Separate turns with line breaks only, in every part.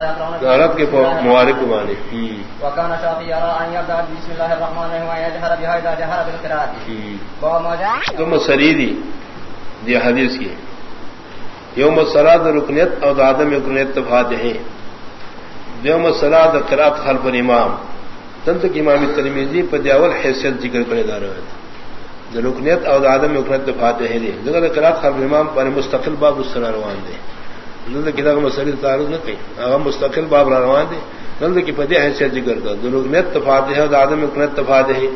عرب کے موارک مانے
وكان شافي يرى ان يبدا بسم الله الرحمن الرحيم ويجهر بها اذا جهر بالقراءه وهو موجود
تم سریدی دی حدیث کی یوم الصلاۃ رکنیت اور عدم رکنیت تفات ہیں۔ یوم الصلاۃ قرات خلف الامام۔ تنت کی امام ترمذی پر دیول حیثیت ذکر کرے دار ہے۔ رکنیت اور عدم رکنیت تفات ہیں۔ ذکر قرات خلف الامام پر مستقل باب الصلاۃ روان دے کتاب مسئلہ تعارض نہ کہیں اگر مستقل باب روان دے. نند کی پدی حیثیت ذکر کر دونوں نیت تفات ہے اور آدم کنت تفات ہے.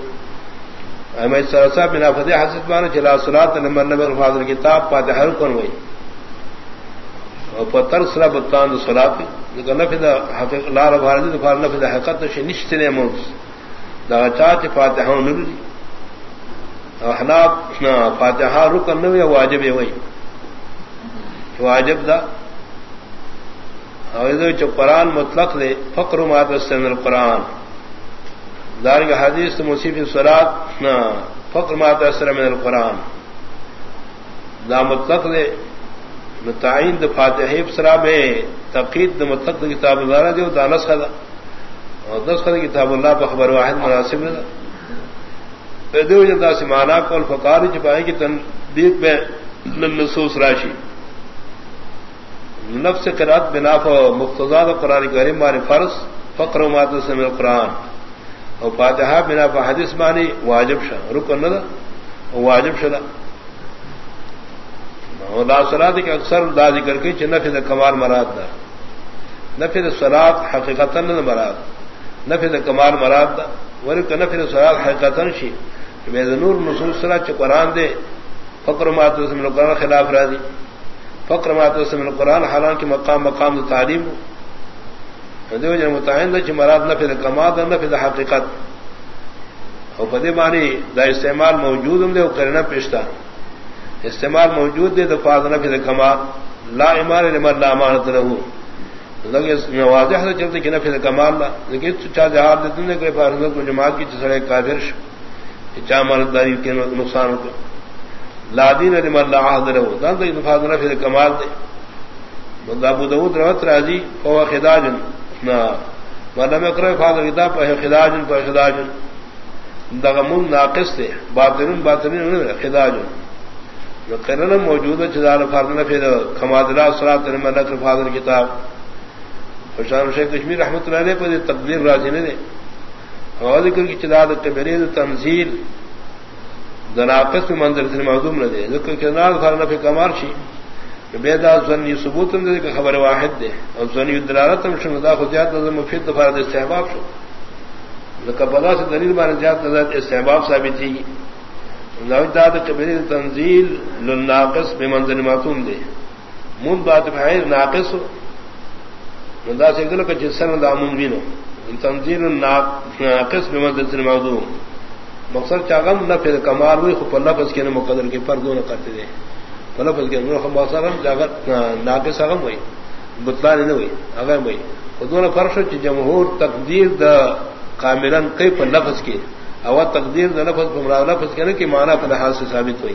احمد سرسا بنا فتح حسد مان چلا سلاد نمبر نمبر فاضل کتاب پات ہر کون ہوئی اور پتر سرا بتان دو سلاد نفید حقیق لال بھارتی دفار نفید حقت سے نشت نے موس دا چاچ فاتحہ نلی حناب فاتحہ رکن نوی، واجب وئی واجب دا قرآن مطلق دے، فقر مات من القرآن. دار حدیث مصیف سرات فقر مات من القرآن. دا مطلق دے متعین فاتح سرا میں تقید دا مطلق دا کتاب دارا جو دانس خدا اور دس خدا کتاب اللہ بخبر واحد مناسب دو جدا سے مانا کو الفقار چپائے کی تنبیق میں نصوص راشی. نفس قرات بناف مختزاد قرآن کریم مانی فرض، فقر و مات سے میں قرآن۔ اور فاتحہ بنا حدیث مانی واجب شاہ رکن نہ واجب شدہ۔ دا سلاد کے اکثر دا ذکر کی چھ نفذ کمال مراد دا نفذ سلاد حقیقتا نہ مراد۔ نفذ کمال مراد دا ورک نفذ سلاد حقیقتا شی۔ بے نور نصوص سلاد چھ قرآن دے، فقر و مات سے میں قرآن خلاف را دی فقر مات سے من قرآن حالانکہ مقام مقام تعلیم دیو جن متعین چ مراد نہ پھر کماد نہ پھر حقیقت. اور بدے مانی دا استعمال موجود ہوں دے وہ کرنا پیشتا استعمال موجود دے تو فاض نہ پھر کماد لا ایمان لمن لا امانت رہو لگے واضح سے چلتے کہ نہ پھر کمال لا. لیکن چا جہاد دے تم نے کہ کو جماعت کی چسڑے کافر چا مالداری کے نقصان کو لادین علی اللہ حاضر ہو دان تو انفاظ نفی کمال دے بندہ ابو داود روت راضی فوا خداجن نا مانا میں کرے فاضل کتاب پہ خداجن پہ خداجن دغمون ناقص دے باطنن باطنن خداجن جو کرنا موجود ہے چدار فاضل نفی کمال اللہ صلاۃ نے نقل فاضل کتاب. خوشان شیخ کشمیر رحمۃ اللہ علیہ پر تقدیر راضی نے دے اور ذکر کی چداد کبیر تنزیل دناقص میں منظر سے معلوم نہ دے ذکر کے نال فرنا پہ کمار شی۔ بیدا زنی ثبوت دے، کہ خبر واحد دے۔ اور زنی دلالت ہم شندا خدیات نظر مفید فرد استحباب شو۔ لکہ بلا سے دلیل بار زیاد نظر استحباب ثابت تھی نوجداد کبیر تنزیل للناقص بمنزل معصوم دے۔ من بات بھائی ناقص ہو۔ ندا سے دل کا جسن دامن بھی نو تنزیل الناقص بمنزل معصوم مقصد چاغم نہ پھر کمال ہوئی خوب لفظ کے مقدر کے پر دونوں کرتے تھے۔ لفظ کے موسم جاگر ناقص اغم ہوئی بتلا ہوئی اگر ہوئی۔ دونوں فرش جمہور تقدیر دا کاملن کئی پر لفظ کے اوا تقدیر دا لفظ لفظ کے نا کہ مانا پر لحاظ سے ثابت ہوئی۔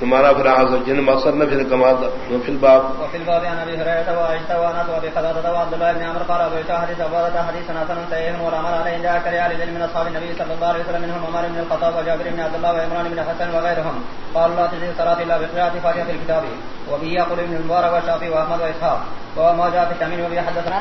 تمہارا پھر حاضر جن مقصد نہ پھر کما
وفي الباب. وفي الباب عن ابي هريره وعائشه وانس وابي قتاده وعبد الله بن عمرو قال ابو شاهد زبرت حديث حسن صحيح والامر عليه جاء كريال من اصحاب النبي صلى الله عليه وسلم منهم عمر بن الخطاب وجابر بن عبد الله وعمران بن حسن وغيرهم قال لا تزيد صلاه الا بقراءه فاتحه الكتاب وبه يقول ابن المبارك والشافعي واحمد واسحاق وما جاء في التامين وبه حدثنا.